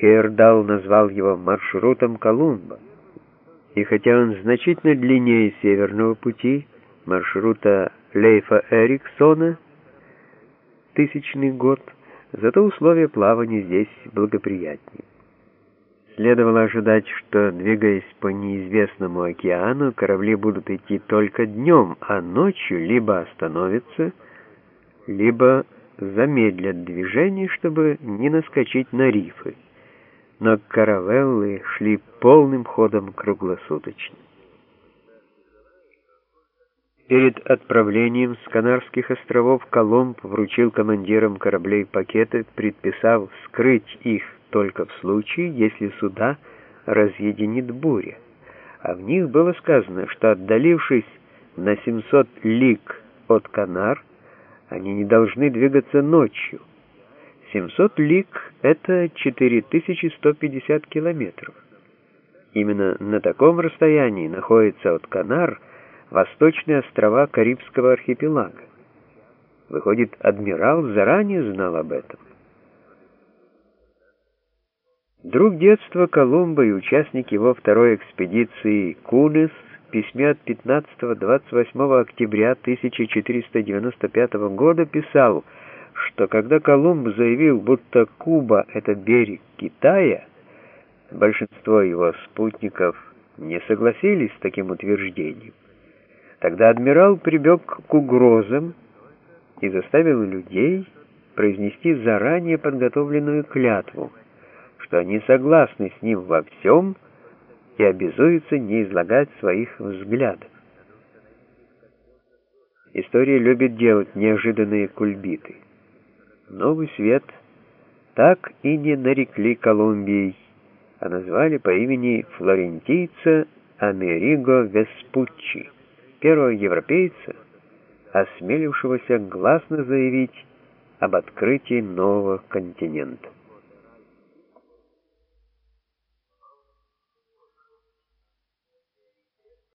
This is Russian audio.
Хейердал назвал его маршрутом Колумба. И хотя он значительно длиннее Северного пути, маршрута Лейфа Эриксона, тысячный год, зато условия плавания здесь благоприятнее. Следовало ожидать, что, двигаясь по неизвестному океану, корабли будут идти только днем, а ночью либо остановятся, либо замедлят движение, чтобы не наскочить на рифы но каравеллы шли полным ходом круглосуточно. Перед отправлением с Канарских островов Колумб вручил командирам кораблей пакеты, предписав скрыть их только в случае, если суда разъединит буря. А в них было сказано, что отдалившись на 700 лиг от Канар, они не должны двигаться ночью, 700 лиг — это 4150 километров. Именно на таком расстоянии находятся от Канар восточные острова Карибского архипелага. Выходит, адмирал заранее знал об этом. Друг детства Колумба и участник его второй экспедиции Кунес в письме от 15-28 октября 1495 года писал «Связь» что когда Колумб заявил, будто Куба — это берег Китая, большинство его спутников не согласились с таким утверждением. Тогда адмирал прибег к угрозам и заставил людей произнести заранее подготовленную клятву, что они согласны с ним во всем и обязуются не излагать своих взглядов. История любит делать неожиданные кульбиты. Новый свет так и не нарекли Колумбией, а назвали по имени флорентийца Америго Веспуччи, первого европейца, осмелившегося гласно заявить об открытии нового континента.